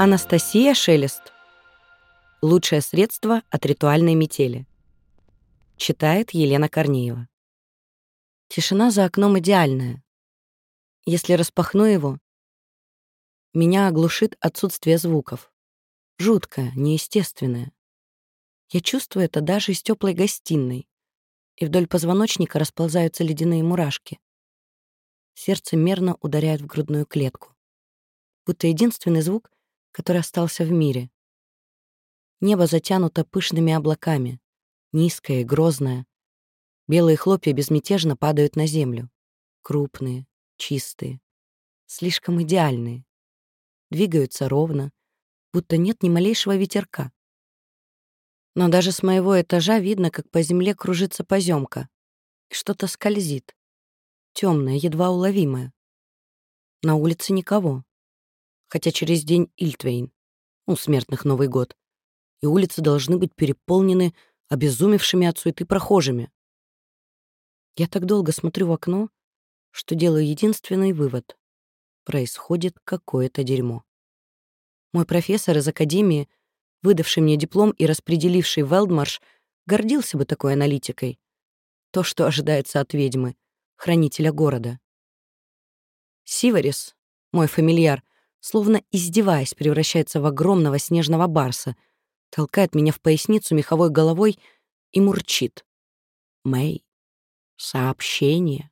Анастасия Шелест. Лучшее средство от ритуальной метели. Читает Елена Корнеева. Тишина за окном идеальная. Если распахну его, меня оглушит отсутствие звуков. Жуткое, неестественное. Я чувствую это даже из теплой гостиной, и вдоль позвоночника расползаются ледяные мурашки. Сердце мерно ударяет в грудную клетку. Будто единственный звук, который остался в мире. Небо затянуто пышными облаками, низкое и грозное. Белые хлопья безмятежно падают на землю. Крупные, чистые, слишком идеальные. Двигаются ровно, будто нет ни малейшего ветерка. Но даже с моего этажа видно, как по земле кружится поземка, и что-то скользит. темное, едва уловимое. На улице никого хотя через день Ильтвейн, у смертных Новый год, и улицы должны быть переполнены обезумевшими от суеты прохожими. Я так долго смотрю в окно, что делаю единственный вывод. Происходит какое-то дерьмо. Мой профессор из академии, выдавший мне диплом и распределивший Велдмарш, гордился бы такой аналитикой. То, что ожидается от ведьмы, хранителя города. Сиварис, мой фамильяр, словно издеваясь, превращается в огромного снежного барса, толкает меня в поясницу меховой головой и мурчит. «Мэй, сообщение».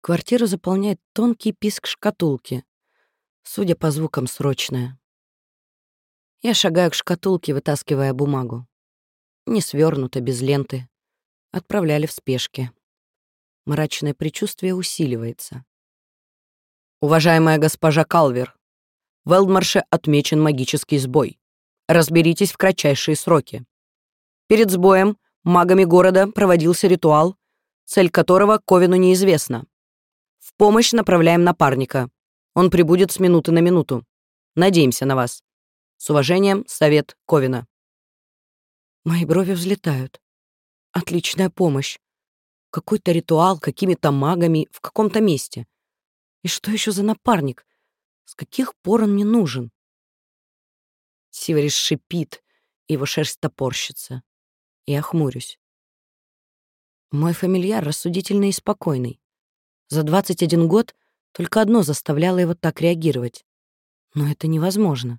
Квартиру заполняет тонкий писк шкатулки. Судя по звукам, срочная. Я шагаю к шкатулке, вытаскивая бумагу. Не свернуто, без ленты. Отправляли в спешке. Мрачное предчувствие усиливается. «Уважаемая госпожа Калвер, в Элдмарше отмечен магический сбой. Разберитесь в кратчайшие сроки. Перед сбоем магами города проводился ритуал, цель которого Ковину неизвестна. В помощь направляем напарника. Он прибудет с минуты на минуту. Надеемся на вас. С уважением, совет Ковина». Мои брови взлетают. Отличная помощь. Какой-то ритуал, какими-то магами, в каком-то месте. И что еще за напарник? С каких пор он мне нужен? Сиверис шипит, его шерсть топорщится. Я хмурюсь. Мой фамильяр рассудительный и спокойный. За 21 год только одно заставляло его так реагировать. Но это невозможно.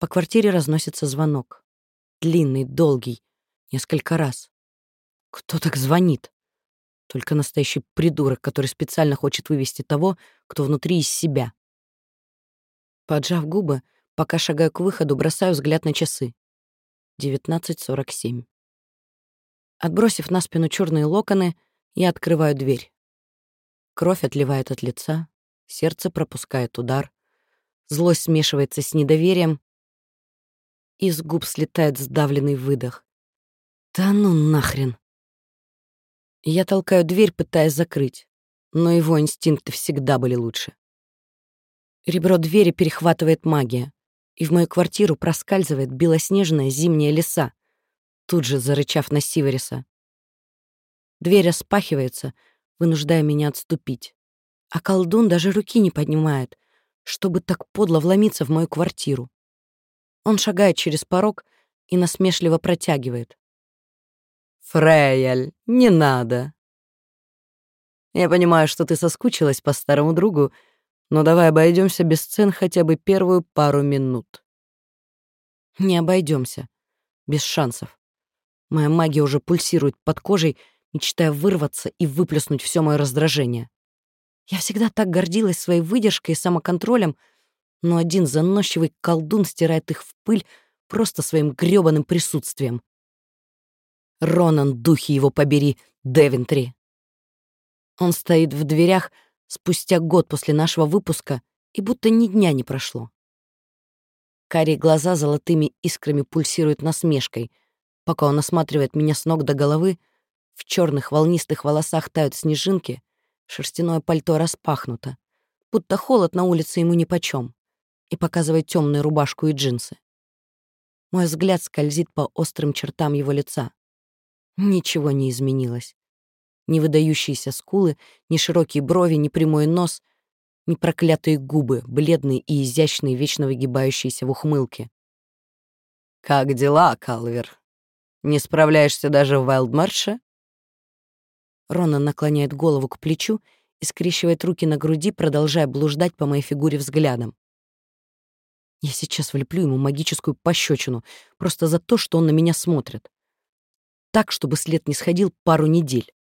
По квартире разносится звонок. Длинный, долгий, несколько раз. Кто так звонит? Только настоящий придурок, который специально хочет вывести того, кто внутри из себя. Поджав губы, пока шагаю к выходу, бросаю взгляд на часы. 19.47. Отбросив на спину черные локоны, я открываю дверь. Кровь отливает от лица, сердце пропускает удар, злость смешивается с недоверием, из губ слетает сдавленный выдох. «Да ну нахрен!» Я толкаю дверь, пытаясь закрыть, но его инстинкты всегда были лучше. Ребро двери перехватывает магия, и в мою квартиру проскальзывает белоснежная зимняя леса, тут же зарычав на Сивериса. Дверь распахивается, вынуждая меня отступить. А колдун даже руки не поднимает, чтобы так подло вломиться в мою квартиру. Он шагает через порог и насмешливо протягивает. «Фреяль, не надо!» «Я понимаю, что ты соскучилась по старому другу, но давай обойдемся без сцен хотя бы первую пару минут». «Не обойдемся. Без шансов. Моя магия уже пульсирует под кожей, мечтая вырваться и выплеснуть все мое раздражение. Я всегда так гордилась своей выдержкой и самоконтролем, но один заносчивый колдун стирает их в пыль просто своим грёбаным присутствием. Ронан, духи его побери, Девентри. Он стоит в дверях спустя год после нашего выпуска, и будто ни дня не прошло. Карие глаза золотыми искрами пульсируют насмешкой, пока он осматривает меня с ног до головы, в черных волнистых волосах тают снежинки, шерстяное пальто распахнуто, будто холод на улице ему нипочем, и показывает темную рубашку и джинсы. Мой взгляд скользит по острым чертам его лица. Ничего не изменилось. Ни выдающиеся скулы, ни широкие брови, ни прямой нос. ни проклятые губы, бледные и изящные, вечно выгибающиеся в ухмылке. «Как дела, Калвер? Не справляешься даже в Вайлдмарше?» Ронан наклоняет голову к плечу и скрещивает руки на груди, продолжая блуждать по моей фигуре взглядом. Я сейчас влеплю ему магическую пощечину просто за то, что он на меня смотрит. Так, чтобы след не сходил пару недель.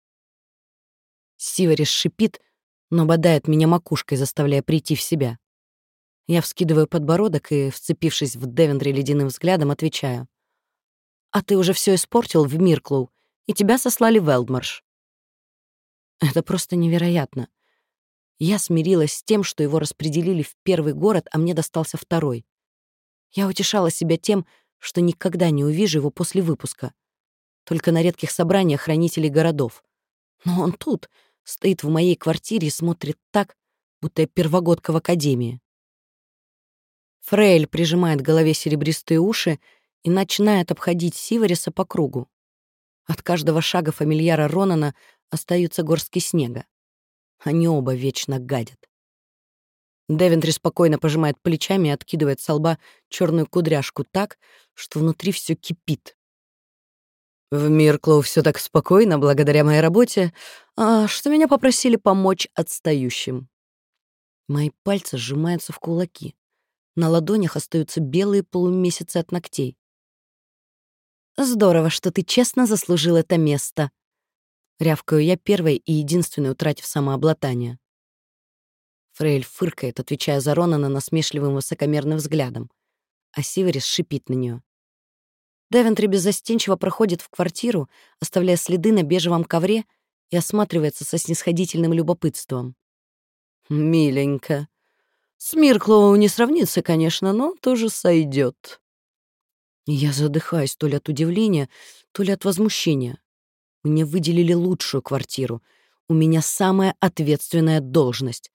Сиверис шипит, но бодает меня макушкой, заставляя прийти в себя. Я вскидываю подбородок и, вцепившись в Девентри ледяным взглядом, отвечаю. «А ты уже все испортил в Мирклоу, и тебя сослали в Элдмарш». Это просто невероятно. Я смирилась с тем, что его распределили в первый город, а мне достался второй. Я утешала себя тем, что никогда не увижу его после выпуска. Только на редких собраниях хранителей городов. Но он тут, стоит в моей квартире и смотрит так, будто я первогодка в академии. Фрейль прижимает к голове серебристые уши и начинает обходить Сивериса по кругу. От каждого шага фамильяра Ронана остаются горстки снега. Они оба вечно гадят. Девентри спокойно пожимает плечами и откидывает со лба черную кудряшку так, что внутри все кипит. В Мирклоу все так спокойно, благодаря моей работе, а, что меня попросили помочь отстающим. Мои пальцы сжимаются в кулаки. На ладонях остаются белые полумесяцы от ногтей. «Здорово, что ты честно заслужил это место», — рявкаю я первой и единственной, утратив самообладание. Фрейль фыркает, отвечая за Ронана насмешливым высокомерным взглядом, а Сиверис шипит на нее. Девентри беззастенчиво проходит в квартиру, оставляя следы на бежевом ковре и осматривается со снисходительным любопытством. «Миленько. С Мирклоу не сравнится, конечно, но тоже сойдет. Я задыхаюсь то ли от удивления, то ли от возмущения. Мне выделили лучшую квартиру. У меня самая ответственная должность.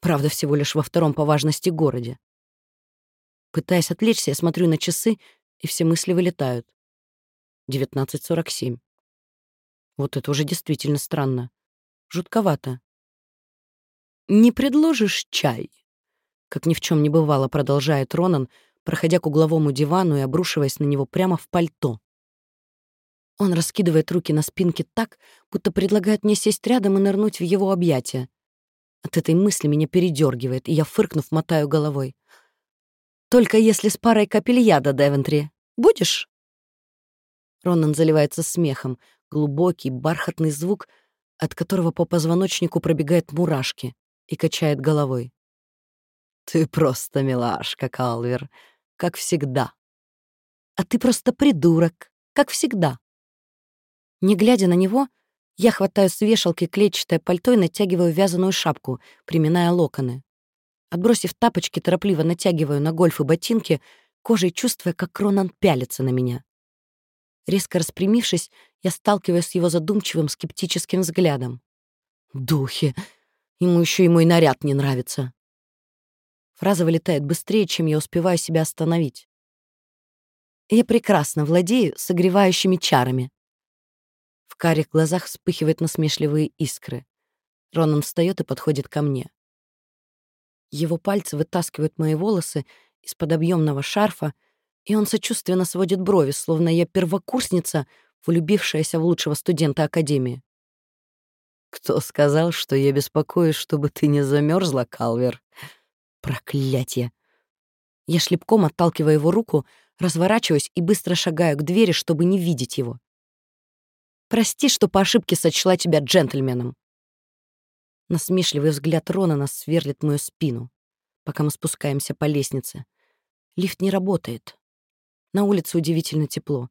Правда, всего лишь во втором по важности городе. Пытаясь отвлечься, я смотрю на часы и все мысли вылетают. 19.47. Вот это уже действительно странно. Жутковато. «Не предложишь чай?» Как ни в чем не бывало, продолжает Ронан, проходя к угловому дивану и обрушиваясь на него прямо в пальто. Он раскидывает руки на спинке так, будто предлагает мне сесть рядом и нырнуть в его объятия. От этой мысли меня передергивает, и я, фыркнув, мотаю головой. Только если с парой капель яда, Девентри. Будешь?» Ронан заливается смехом. Глубокий, бархатный звук, от которого по позвоночнику пробегают мурашки, и качает головой. «Ты просто милашка, Калвер, как всегда». «А ты просто придурок, как всегда». Не глядя на него, я хватаю с вешалки клетчатое пальто и натягиваю вязаную шапку, приминая локоны. Отбросив тапочки, торопливо натягиваю на гольф и ботинки, кожей чувствуя, как Ронан пялится на меня. Резко распрямившись, я сталкиваюсь с его задумчивым скептическим взглядом. «Духи! Ему еще и мой наряд не нравится!» Фраза вылетает быстрее, чем я успеваю себя остановить. Я прекрасно владею согревающими чарами. В карих глазах вспыхивают насмешливые искры. Ронан встает и подходит ко мне. Его пальцы вытаскивают мои волосы из-под объемного шарфа, и он сочувственно сводит брови, словно я первокурсница, влюбившаяся в лучшего студента Академии. «Кто сказал, что я беспокоюсь, чтобы ты не замерзла, Калвер?» «Проклятие!» Я шлепком отталкиваю его руку, разворачиваюсь и быстро шагаю к двери, чтобы не видеть его. «Прости, что по ошибке сочла тебя джентльменом». Насмешливый взгляд Ронана сверлит мою спину, пока мы спускаемся по лестнице. Лифт не работает. На улице удивительно тепло.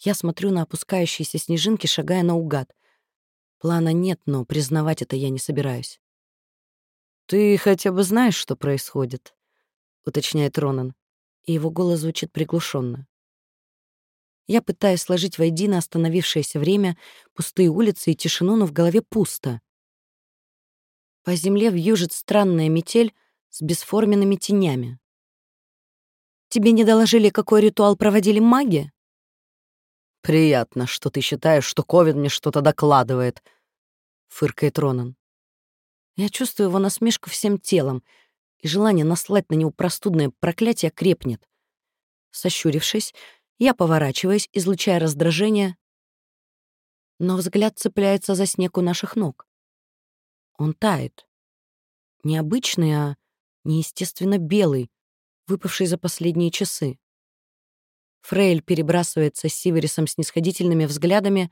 Я смотрю на опускающиеся снежинки, шагая наугад. Плана нет, но признавать это я не собираюсь. «Ты хотя бы знаешь, что происходит?» — уточняет Ронан, и его голос звучит приглушенно. Я пытаюсь сложить воедино остановившееся время, пустые улицы и тишину, но в голове пусто. По земле вьюжит странная метель с бесформенными тенями. Тебе не доложили, какой ритуал проводили маги? Приятно, что ты считаешь, что Ковид мне что-то докладывает, фыркает Ронан. Я чувствую его насмешку всем телом, и желание наслать на него простудное проклятие крепнет. Сощурившись, я поворачиваюсь, излучая раздражение, но взгляд цепляется за снег у наших ног. Он тает. Необычный, а неестественно белый, выпавший за последние часы. Фрейль перебрасывается с Сиверисом снисходительными взглядами,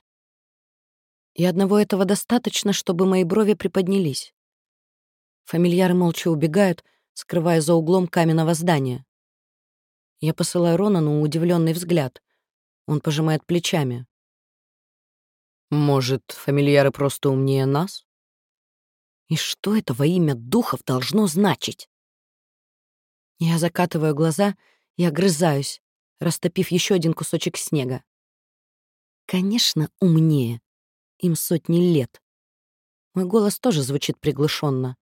и одного этого достаточно, чтобы мои брови приподнялись. Фамильяры молча убегают, скрывая за углом каменного здания. Я посылаю Ронану удивленный взгляд. Он пожимает плечами. «Может, фамильяры просто умнее нас?» «И что это во имя духов должно значить?» Я закатываю глаза и огрызаюсь, растопив еще один кусочек снега. Конечно, умнее. Им сотни лет. Мой голос тоже звучит приглушенно.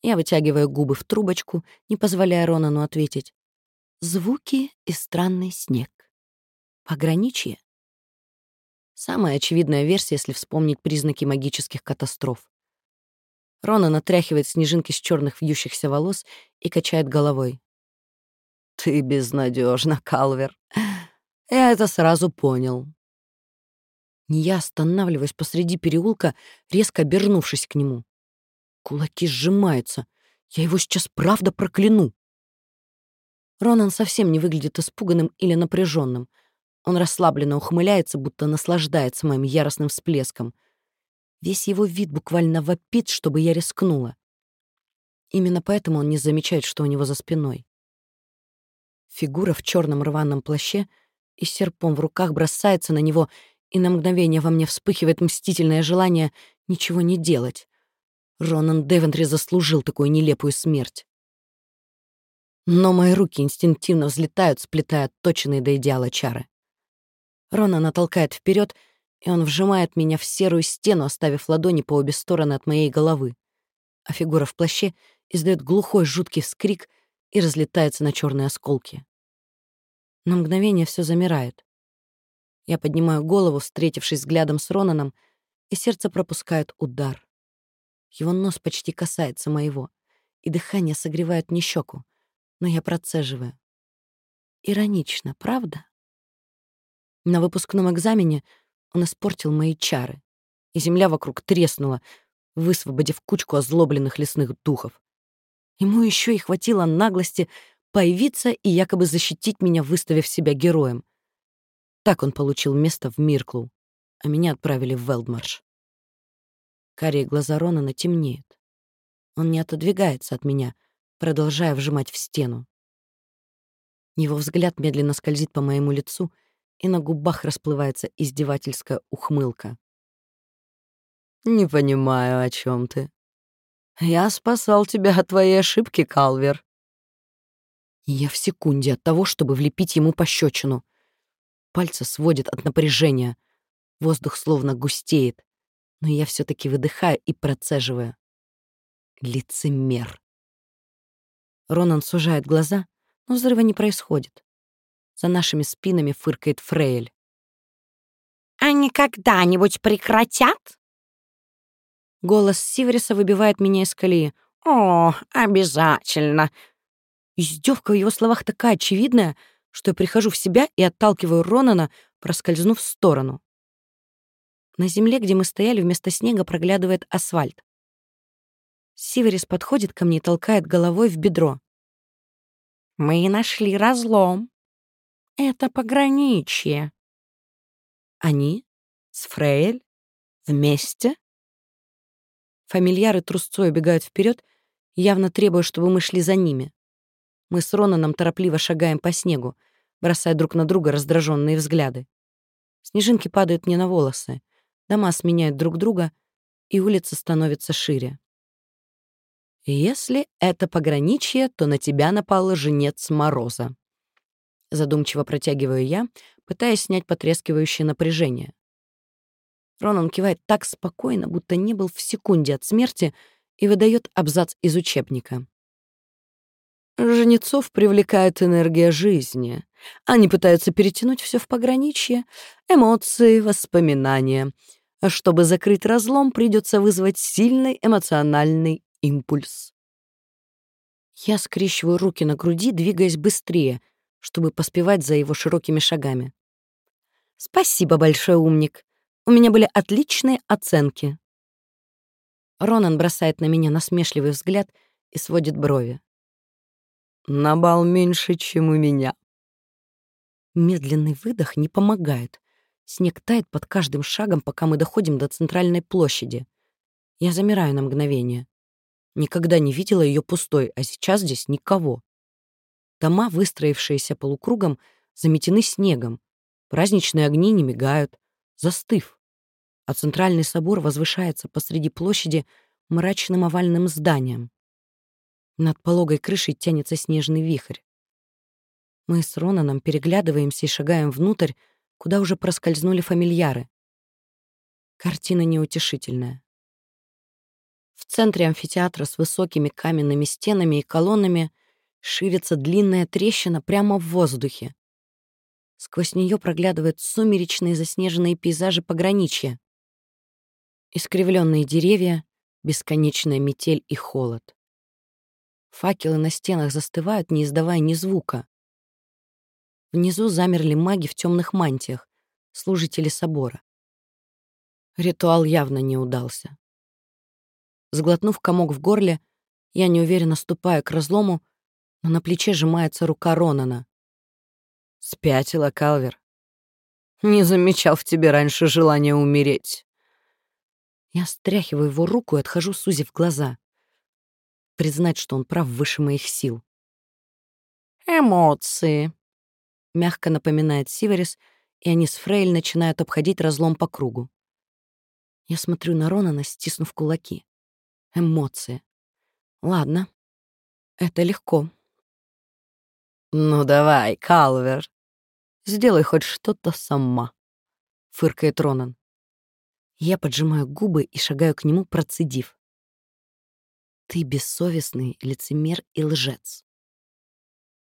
Я вытягиваю губы в трубочку, не позволяя Ронану ответить. Звуки и странный снег. Пограничье. Самая очевидная версия, если вспомнить признаки магических катастроф. Рона натряхивает снежинки с черных вьющихся волос и качает головой. «Ты безнадежна, Калвер. Я это сразу понял». Я останавливаюсь посреди переулка, резко обернувшись к нему. Кулаки сжимаются. Я его сейчас правда прокляну. Ронан совсем не выглядит испуганным или напряженным. Он расслабленно ухмыляется, будто наслаждается моим яростным всплеском. Весь его вид буквально вопит, чтобы я рискнула. Именно поэтому он не замечает, что у него за спиной. Фигура в черном рваном плаще и серпом в руках бросается на него, и на мгновение во мне вспыхивает мстительное желание ничего не делать. Ронан Девентри заслужил такую нелепую смерть. Но мои руки инстинктивно взлетают, сплетая точенные до идеала чары. Рона натолкает вперед, и он вжимает меня в серую стену, оставив ладони по обе стороны от моей головы. А фигура в плаще издает глухой жуткий вскрик и разлетается на черные осколки. На мгновение все замирает. Я поднимаю голову, встретившись взглядом с Ронаном, и сердце пропускает удар. Его нос почти касается моего, и дыхание согревает мне щеку но я процеживаю. Иронично, правда? На выпускном экзамене он испортил мои чары, и земля вокруг треснула, высвободив кучку озлобленных лесных духов. Ему еще и хватило наглости появиться и якобы защитить меня, выставив себя героем. Так он получил место в Мирклу, а меня отправили в Велдмарш. Карие глаза Ронана темнеют. Он не отодвигается от меня, продолжая вжимать в стену. Его взгляд медленно скользит по моему лицу, и на губах расплывается издевательская ухмылка. «Не понимаю, о чем ты. Я спасал тебя от твоей ошибки, Калвер». я в секунде от того, чтобы влепить ему пощечину. Пальцы сводят от напряжения. Воздух словно густеет. Но я все таки выдыхаю и процеживаю. Лицемер. Ронан сужает глаза, но взрыва не происходит. За нашими спинами фыркает Фрейль. «Они когда-нибудь прекратят?» Голос Сивериса выбивает меня из колеи. «О, обязательно!» Издевка в его словах такая очевидная, что я прихожу в себя и отталкиваю Ронана, проскользнув в сторону. На земле, где мы стояли, вместо снега проглядывает асфальт. Сиверис подходит ко мне и толкает головой в бедро. «Мы нашли разлом. Это пограничье». «Они? С Фрейль? Вместе?» Фамильяры трусцой убегают вперед, явно требуя, чтобы мы шли за ними. Мы с Ронаном торопливо шагаем по снегу, бросая друг на друга раздраженные взгляды. Снежинки падают мне на волосы, дома сменяют друг друга, и улица становится шире. «Если это пограничье, то на тебя напал женец Мороза». Задумчиво протягиваю я, пытаясь снять потрескивающее напряжение. Ронан кивает так спокойно, будто не был в секунде от смерти, и выдает абзац из учебника. Женицов привлекает энергия жизни. Они пытаются перетянуть все в пограничье. Эмоции, воспоминания. А чтобы закрыть разлом, придется вызвать сильный эмоциональный импульс. Я скрещиваю руки на груди, двигаясь быстрее, чтобы поспевать за его широкими шагами. «Спасибо, большой умник. У меня были отличные оценки». Ронан бросает на меня насмешливый взгляд и сводит брови. «На бал меньше, чем у меня». Медленный выдох не помогает. Снег тает под каждым шагом, пока мы доходим до центральной площади. Я замираю на мгновение. Никогда не видела ее пустой, а сейчас здесь никого. Дома, выстроившиеся полукругом, заметены снегом. Праздничные огни не мигают, застыв. А центральный собор возвышается посреди площади мрачным овальным зданием. Над пологой крышей тянется снежный вихрь. Мы с Ронаном переглядываемся и шагаем внутрь, куда уже проскользнули фамильяры. Картина неутешительная. В центре амфитеатра с высокими каменными стенами и колоннами ширится длинная трещина прямо в воздухе. Сквозь нее проглядывают сумеречные заснеженные пейзажи пограничья. Искривленные деревья, бесконечная метель и холод. Факелы на стенах застывают, не издавая ни звука. Внизу замерли маги в темных мантиях, служители собора. Ритуал явно не удался. Сглотнув комок в горле, я неуверенно ступаю к разлому, но на плече сжимается рука Ронана. «Спятила, Калвер. Не замечал в тебе раньше желания умереть». Я стряхиваю его руку и отхожу, сузив глаза. Признать, что он прав выше моих сил. «Эмоции», — мягко напоминает Сиверис, и они с Фрейль начинают обходить разлом по кругу. Я смотрю на Ронана, стиснув кулаки. Эмоции. Ладно, это легко. «Ну давай, Калвер, сделай хоть что-то сама», — фыркает Ронан. Я поджимаю губы и шагаю к нему, процедив. «Ты бессовестный лицемер и лжец».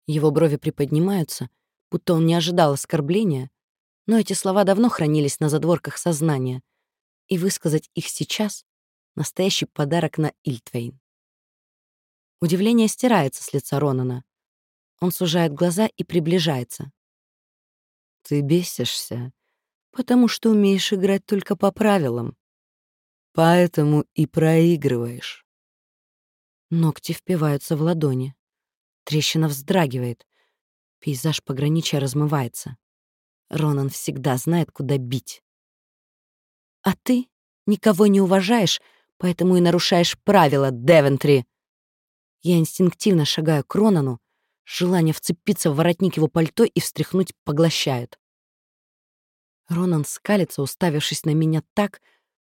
Его брови приподнимаются, будто он не ожидал оскорбления, но эти слова давно хранились на задворках сознания, и высказать их сейчас — настоящий подарок на Ильтвейн. Удивление стирается с лица Ронана. Он сужает глаза и приближается. «Ты бесишься, потому что умеешь играть только по правилам. Поэтому и проигрываешь». Ногти впиваются в ладони. Трещина вздрагивает. Пейзаж пограничья размывается. Ронан всегда знает, куда бить. «А ты никого не уважаешь, поэтому и нарушаешь правила, Девентри!» Я инстинктивно шагаю к Ронану, желание вцепиться в воротник его пальто и встряхнуть поглощает. Ронан скалится, уставившись на меня так,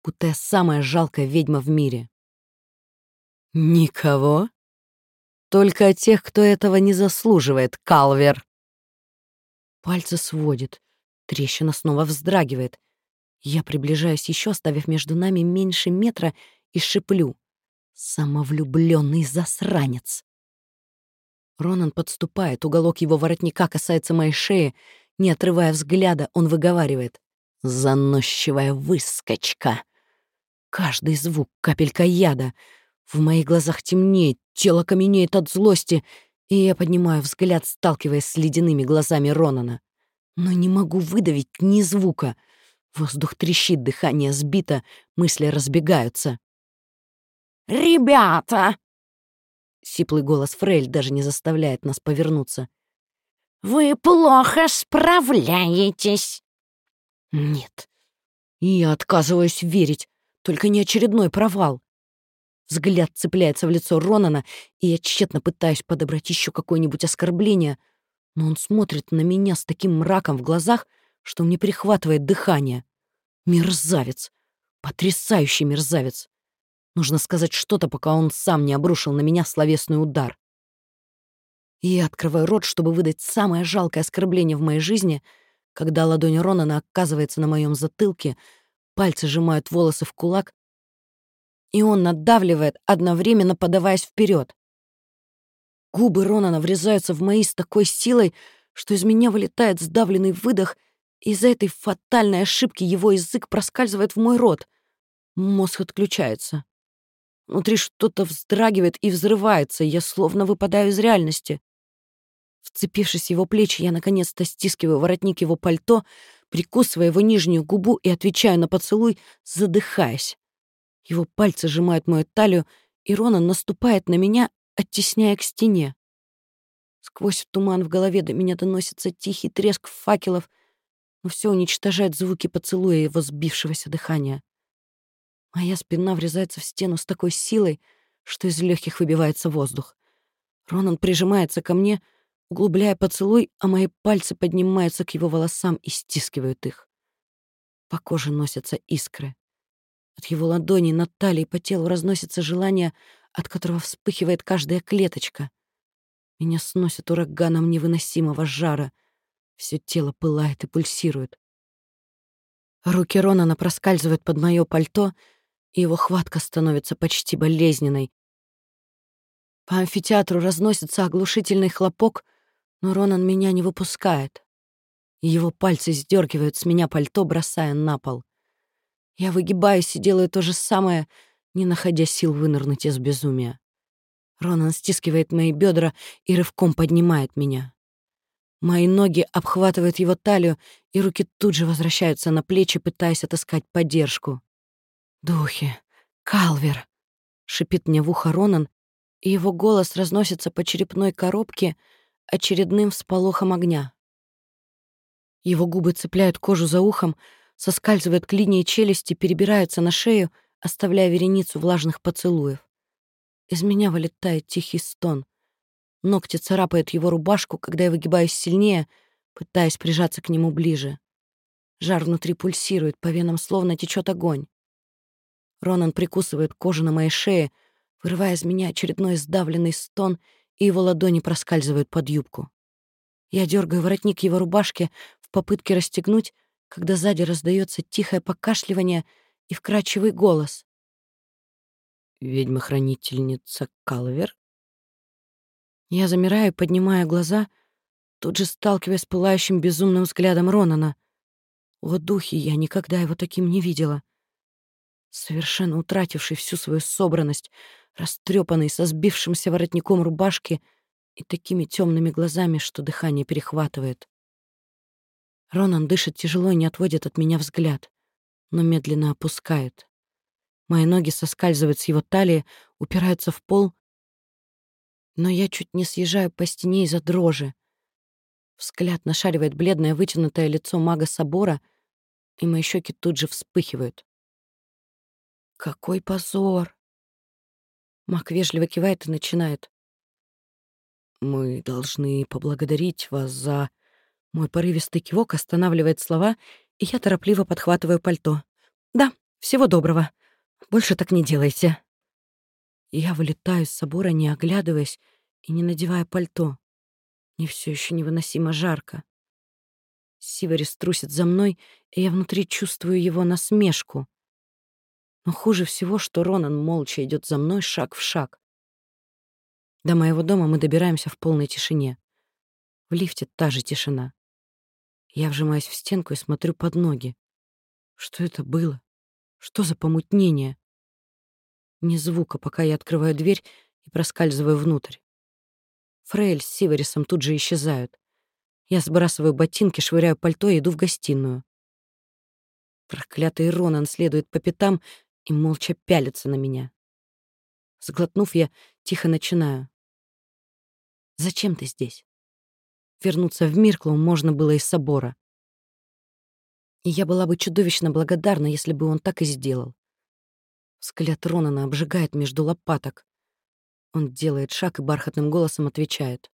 будто я самая жалкая ведьма в мире. «Никого? Только тех, кто этого не заслуживает, Калвер!» Пальцы сводит, трещина снова вздрагивает. Я приближаюсь еще, оставив между нами меньше метра, и шиплю. Самовлюбленный засранец. Ронан подступает, уголок его воротника касается моей шеи. Не отрывая взгляда, он выговаривает. «Заносчивая выскочка!» Каждый звук — капелька яда. В моих глазах темнеет, тело каменеет от злости, и я поднимаю взгляд, сталкиваясь с ледяными глазами Ронана. Но не могу выдавить ни звука. Воздух трещит, дыхание сбито, мысли разбегаются. «Ребята!» Сиплый голос Фрель даже не заставляет нас повернуться. «Вы плохо справляетесь!» «Нет, я отказываюсь верить, только не очередной провал». Взгляд цепляется в лицо Ронана, и я тщетно пытаюсь подобрать еще какое-нибудь оскорбление, но он смотрит на меня с таким мраком в глазах, что мне перехватывает дыхание. Мерзавец! Потрясающий мерзавец! Нужно сказать что-то, пока он сам не обрушил на меня словесный удар. И я открываю рот, чтобы выдать самое жалкое оскорбление в моей жизни, когда ладонь Ронана оказывается на моем затылке, пальцы сжимают волосы в кулак, и он надавливает, одновременно подаваясь вперед. Губы Ронана врезаются в мои с такой силой, что из меня вылетает сдавленный выдох, Из-за этой фатальной ошибки его язык проскальзывает в мой рот. Мозг отключается. Внутри что-то вздрагивает и взрывается, я словно выпадаю из реальности. Вцепившись в его плечи, я наконец-то стискиваю воротник его пальто, прикусывая его нижнюю губу и отвечаю на поцелуй, задыхаясь. Его пальцы сжимают мою талию, и Ронан наступает на меня, оттесняя к стене. Сквозь туман в голове до меня доносится тихий треск факелов, но все уничтожает звуки поцелуя его сбившегося дыхания. Моя спина врезается в стену с такой силой, что из легких выбивается воздух. Ронан прижимается ко мне, углубляя поцелуй, а мои пальцы поднимаются к его волосам и стискивают их. По коже носятся искры. От его ладоней на талии по телу разносится желание, от которого вспыхивает каждая клеточка. Меня сносит ураганом невыносимого жара. Все тело пылает и пульсирует. Руки Ронана проскальзывают под мое пальто, и его хватка становится почти болезненной. По амфитеатру разносится оглушительный хлопок, но Ронан меня не выпускает. Его пальцы сдергивают с меня пальто, бросая на пол. Я выгибаюсь и делаю то же самое, не находя сил вынырнуть из безумия. Ронан стискивает мои бедра и рывком поднимает меня. Мои ноги обхватывают его талию, и руки тут же возвращаются на плечи, пытаясь отыскать поддержку. «Духи! Калвер!» — шипит мне в ухо Ронан, и его голос разносится по черепной коробке очередным всполохом огня. Его губы цепляют кожу за ухом, соскальзывают к линии челюсти, перебираются на шею, оставляя вереницу влажных поцелуев. Из меня вылетает тихий стон. Ногти царапают его рубашку, когда я выгибаюсь сильнее, пытаясь прижаться к нему ближе. Жар внутри пульсирует, по венам словно течет огонь. Ронан прикусывает кожу на моей шее, вырывая из меня очередной сдавленный стон, и его ладони проскальзывают под юбку. Я дергаю воротник его рубашки в попытке расстегнуть, когда сзади раздается тихое покашливание и вкрадчивый голос. «Ведьма-хранительница Калвер?» Я замираю, поднимая глаза, тут же сталкиваясь с пылающим безумным взглядом Ронана. О, духи, я никогда его таким не видела. Совершенно утративший всю свою собранность, растрепанный, со сбившимся воротником рубашки и такими темными глазами, что дыхание перехватывает. Ронан дышит тяжело и не отводит от меня взгляд, но медленно опускает. Мои ноги соскальзывают с его талии, упираются в пол, но я чуть не съезжаю по стене из-за дрожи. Взгляд нашаривает бледное вытянутое лицо мага собора, и мои щеки тут же вспыхивают. Какой позор! Маг вежливо кивает и начинает. Мы должны поблагодарить вас за... Мой порывистый кивок останавливает слова, и я торопливо подхватываю пальто. Да, всего доброго. Больше так не делайте. Я вылетаю из собора, не оглядываясь и не надевая пальто. Мне все еще невыносимо жарко. Сиверис трусит за мной, и я внутри чувствую его насмешку. Но хуже всего, что Ронан молча идет за мной шаг в шаг. До моего дома мы добираемся в полной тишине. В лифте та же тишина. Я вжимаюсь в стенку и смотрю под ноги. Что это было? Что за помутнение? Ни звука, пока я открываю дверь и проскальзываю внутрь. Фрейль с Сиверисом тут же исчезают. Я сбрасываю ботинки, швыряю пальто и иду в гостиную. Проклятый Ронан следует по пятам, и молча пялится на меня. Сглотнув, я тихо начинаю. «Зачем ты здесь?» Вернуться в Мирклоу можно было из собора. И я была бы чудовищно благодарна, если бы он так и сделал. Взгляд Ронана обжигает между лопаток. Он делает шаг и бархатным голосом отвечает.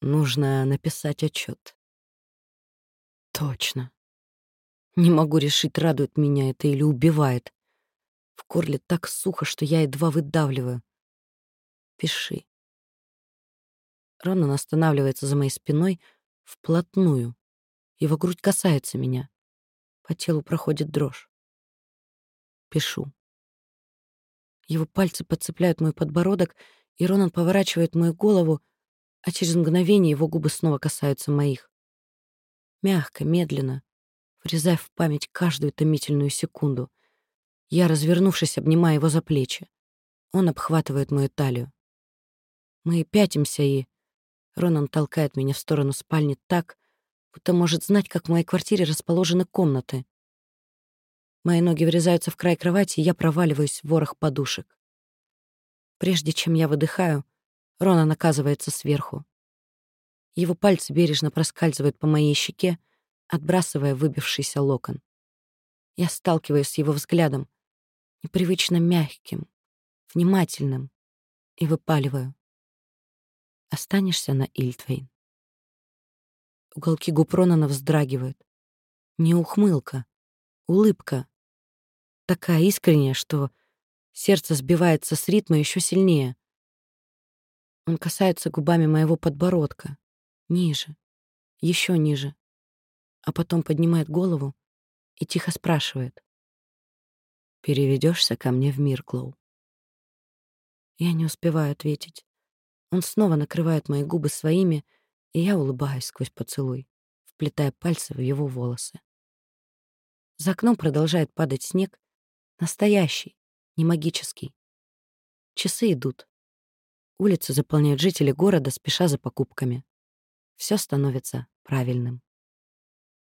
«Нужно написать отчет. Точно. Не могу решить, радует меня это или убивает. В горле так сухо, что я едва выдавливаю. Пиши. Ронан останавливается за моей спиной вплотную. Его грудь касается меня. По телу проходит дрожь. Пишу. Его пальцы подцепляют мой подбородок, и Ронан поворачивает мою голову, а через мгновение его губы снова касаются моих. Мягко, медленно, врезая в память каждую томительную секунду. Я, развернувшись, обнимаю его за плечи. Он обхватывает мою талию. Мы пятимся, и... Ронан толкает меня в сторону спальни так, будто может знать, как в моей квартире расположены комнаты. Мои ноги врезаются в край кровати, и я проваливаюсь в ворох подушек. Прежде чем я выдыхаю, Ронан оказывается сверху. Его пальцы бережно проскальзывают по моей щеке, отбрасывая выбившийся локон. Я сталкиваюсь с его взглядом, непривычно мягким, внимательным, и выпаливаю. Останешься на Ильтвейн. Уголки губ Ронана вздрагивают. Не ухмылка, улыбка. Такая искренняя, что сердце сбивается с ритма еще сильнее. Он касается губами моего подбородка. Ниже, еще ниже. А потом поднимает голову и тихо спрашивает. «Переведешься ко мне в мир, Клоу?» Я не успеваю ответить. Он снова накрывает мои губы своими, и я улыбаюсь сквозь поцелуй, вплетая пальцы в его волосы. За окном продолжает падать снег, настоящий, не магический. Часы идут. Улицы заполняют жители города, спеша за покупками. Все становится правильным.